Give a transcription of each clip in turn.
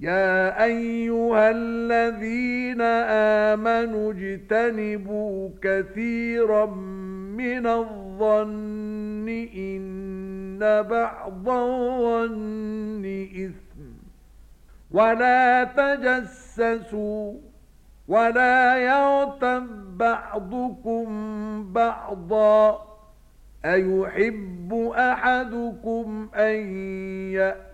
يا ايها الذين امنوا اجتنبوا كثيرا من الظن ان بعض الظن اثم ولا تجسسوا ولا يغتب بعضكم بعضا ايحب احدكم ان يأتي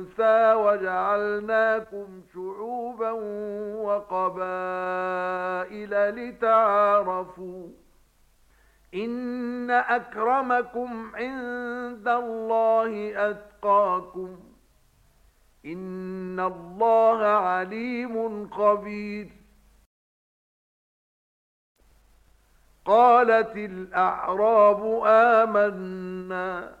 أنثى وَجَعَلْنَاكُمْ شُعُوبًا وَقَبَائِلَ لِتَعَارَفُوا إِنَّ أَكْرَمَكُمْ عِندَ اللَّهِ أَتْقَاكُمْ إِنَّ اللَّهَ عَلِيمٌ خَبِيرٌ قَالَتِ الْأَعْرَابُ آمَنَّا